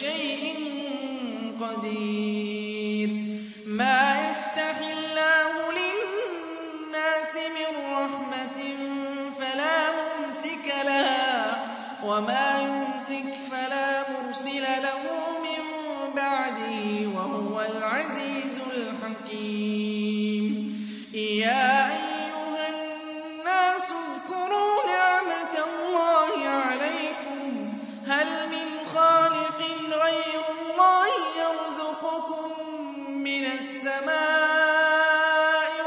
شيء قدير. ما يفتح الله للناس من رحمة فلا ممسك لها وما يمسك يرزقكم من السماء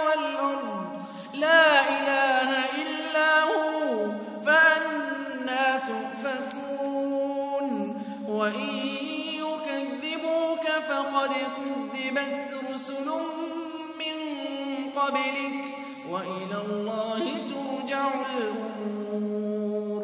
والأرض. لا إله إلا هو فأنا تؤفكون. وإن يكذبوك فقد كذبت رسل من قبلك وإلى الله ترجع الأمور.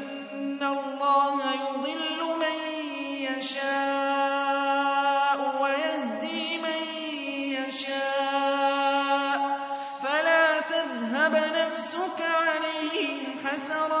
حسرات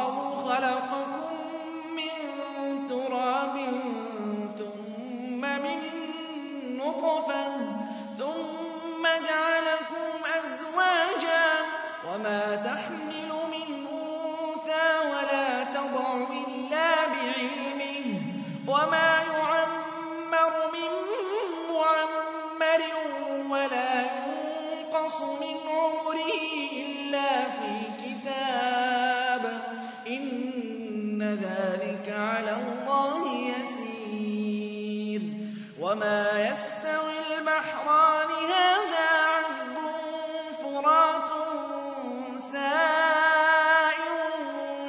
ينقص من عمره إلا في كتاب إن ذلك على الله يسير. وما يستوي البحران هذا عذب فرات سائر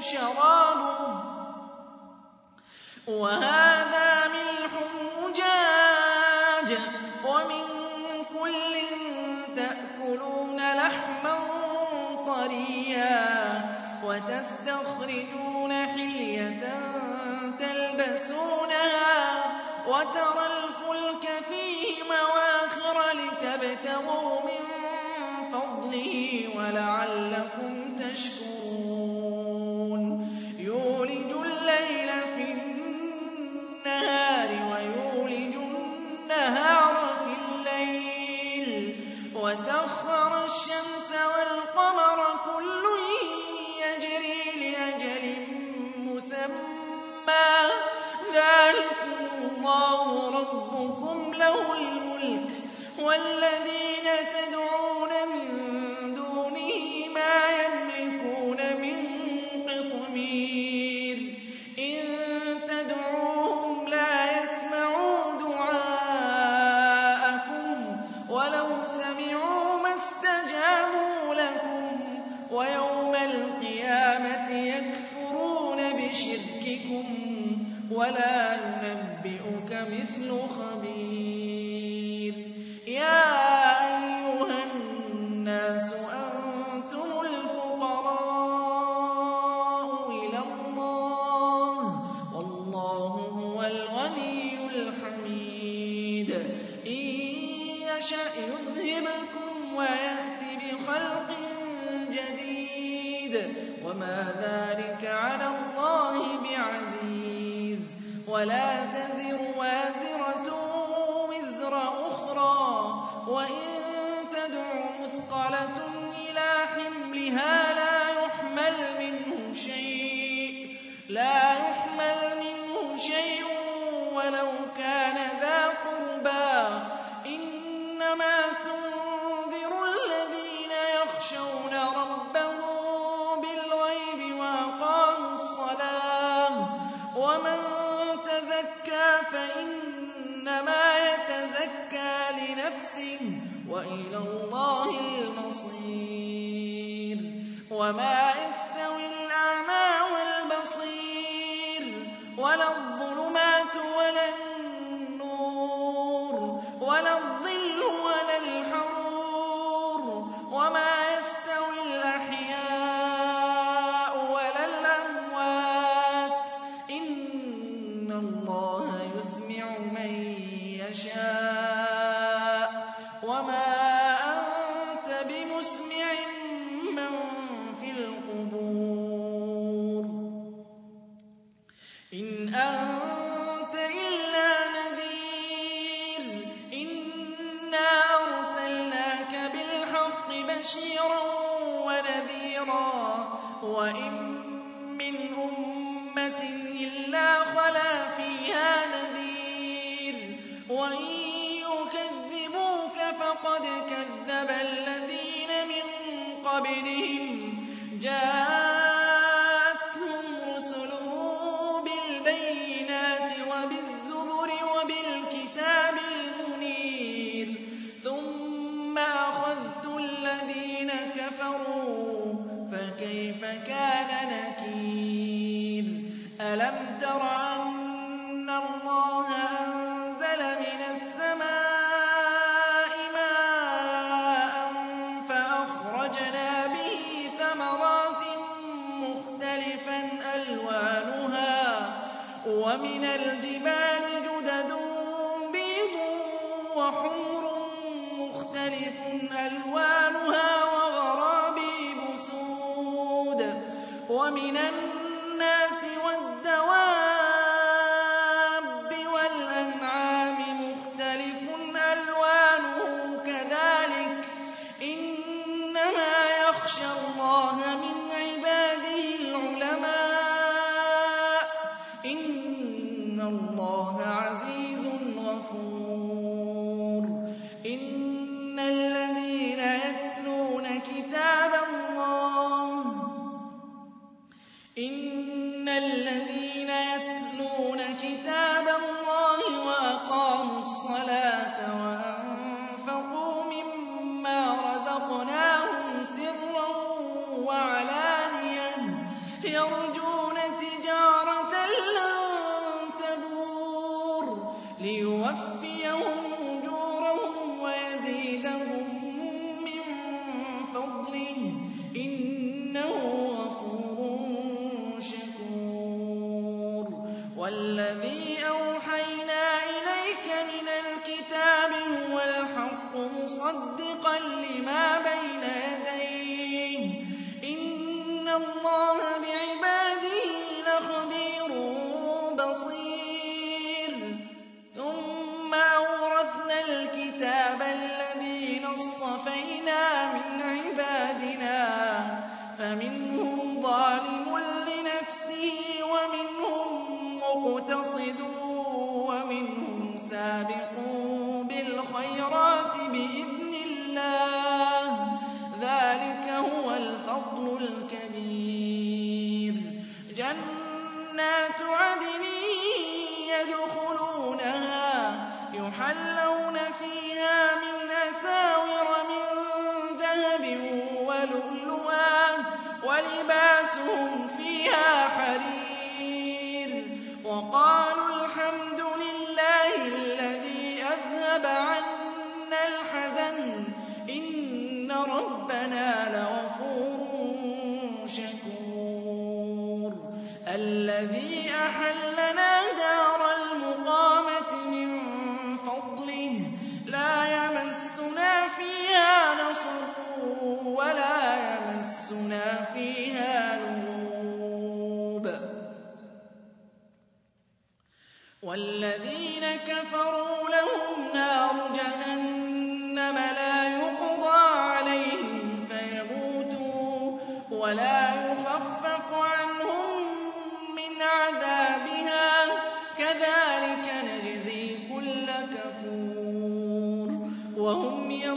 شرابه. وهذا تستخرجون حلية تلبسونها وترى الفلك فيه مواخر لتبتغوا من فضله ولعلكم تشكرون. يولج الليل في النهار ويولج النهار في الليل. وسخر يَشَأْ يُذْهِبْكُمْ وَيَأْتِ بِخَلْقٍ جَدِيدٍ وَمَا ذَٰلِكَ عَلَى اللَّهِ بِعَزِيزٍ ولا إِنْ أَنتَ إِلَّا نَذِيرٌ. إِنَّا أَرْسَلْنَاكَ بِالْحَقِّ بَشِيرًا وَنَذِيرًا ۖ. وَإِن مِّنْ أُمَّةٍ إِلَّا خَلَا فِيهَا نَذِيرٌ ۚ. وَإِن يُكَذِّبُوكَ فَقَدْ كَذَّبَ وَمِنَ الْجِبَالِ جُدَدٌ بِيضٌ وَحُمْرٌ مُّخْتَلِفٌ أَلْوَانُهَا وَغَرَابِيبُ سُودٌ تجارة لن تبور ليوفي جَنَّاتُ عَدْنٍ يَدْخُلُونَهَا يُحَلَّوْنَ فِيهَا مِنْ أَسَاوِرَ مِن ذَهَبٍ وَلُؤْلُؤًا وَلِبَاسُهُمْ الَّذِي أَحَلَّنَا دَارَ الْمُقَامَةِ مِن فَضْلِهِ. لَا يَمَسُّنَا فِيهَا نَصْبٌ وَلَا يَمَسُّنَا فِيهَا لُغُوبٌ. وَالَّذِينَ كَفَرُوا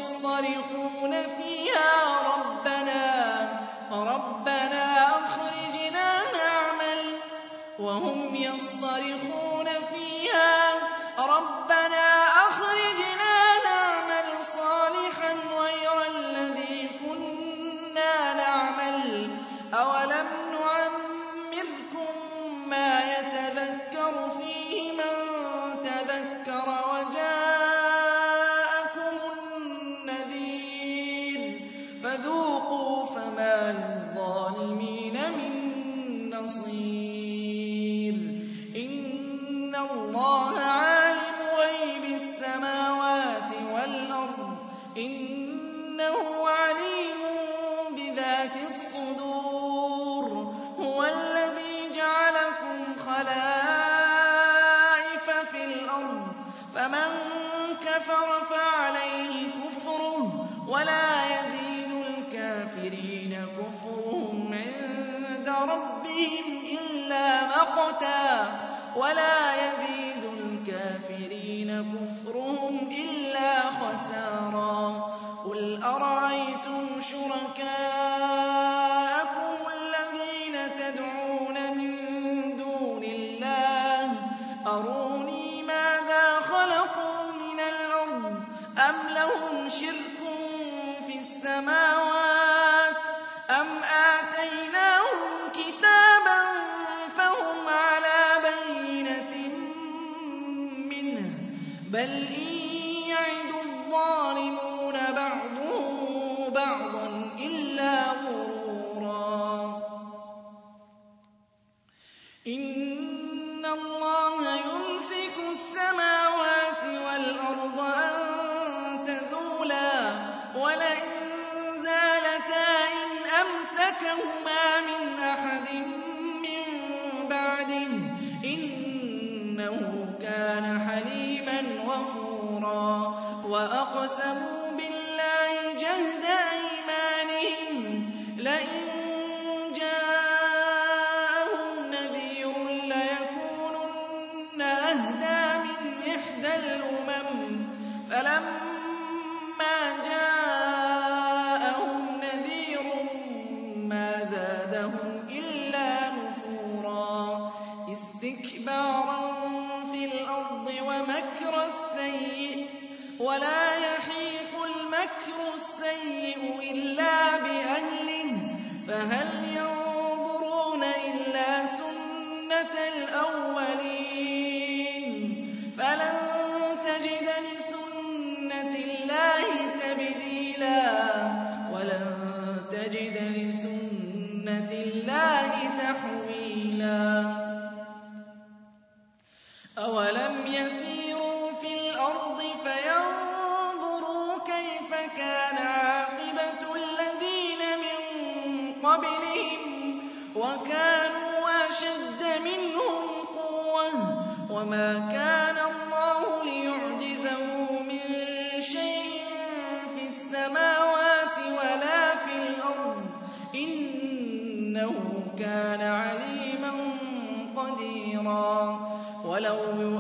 يصطرخون فِيهَا رَبَّنَا رَبَّنَا أَخْرِجْنَا نَعْمَلْ وَهُمْ يَصْطَرِخُونَ رَبِّهِمْ إِلَّا مَقْتًا وَلَا وَأَقْسَمُوا بِاللَّهِ جَهْدَ أَيْمَانِهِمْ لَئِن وَكَانُوا أَشَدَّ مِنْهُمْ قُوَّةً ۚ وَمَا كَانَ اللَّهُ لِيُعْجِزَهُ مِن شَيْءٍ فِي السَّمَاوَاتِ وَلَا فِي الْأَرْضِ ۚ. إِنَّهُ كَانَ عَلِيمًا قَدِيرًا. وَلَوْ